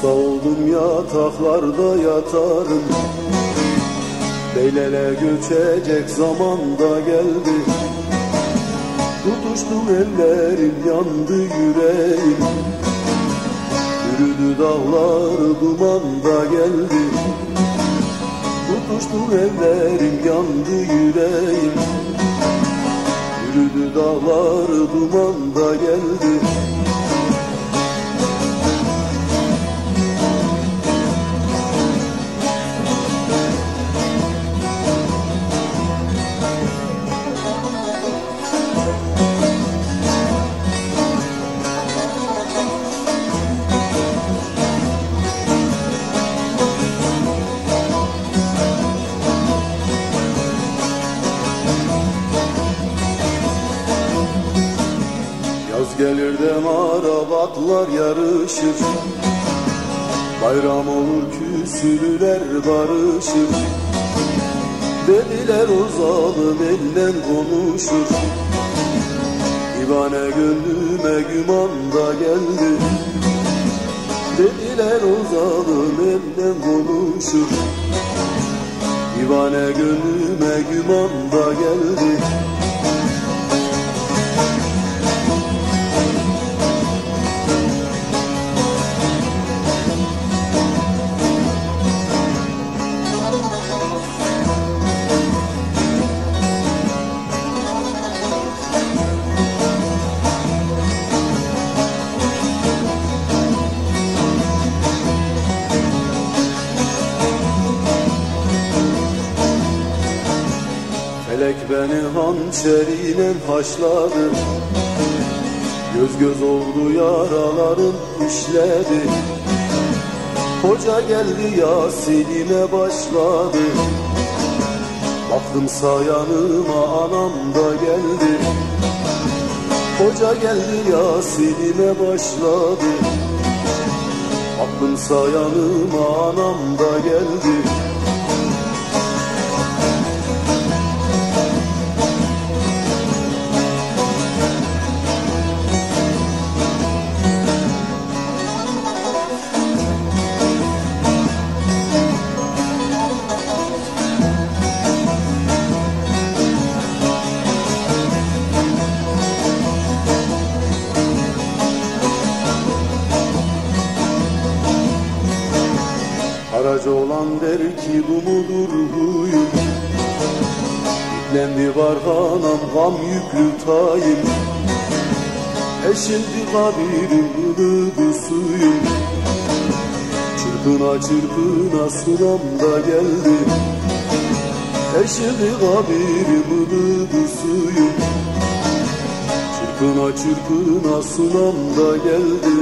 Hasta oldum yataklarda yatarım. Beylele göçecek zaman da geldi. Tutuştum ellerim yandı yüreğim. Yürüdü dağlar duman da geldi. Tutuştum ellerim yandı yüreğim. Yürüdü dağlar duman da geldi Yaz gelir de marabatlar yarışır. Bayram olur küsülüler barışır. Dediler o zalim elden konuşur. Divane gönlüme güman da geldi. Dediler o zalim elden konuşur. Divane gönlüme güman da geldi Felek beni hançeriyle haşladı. Göz göz oldu yaralarım işledi. Hoca geldi Yasin'ime başladı. Baktım sayanıma anam da geldi. Hoca geldi Yasin'ime başladı. Baktım sayanıma anam da geldi Aracı olan der ki bu mudur huyum Yüklendi barhanam gam yüklü tayim? Eşildi kabirim ılıdı suyum. Çırpına çırpına sunam da geldi. Eşildi kabirim ılıdı suyum. Çırpına çırpına sunam da geldi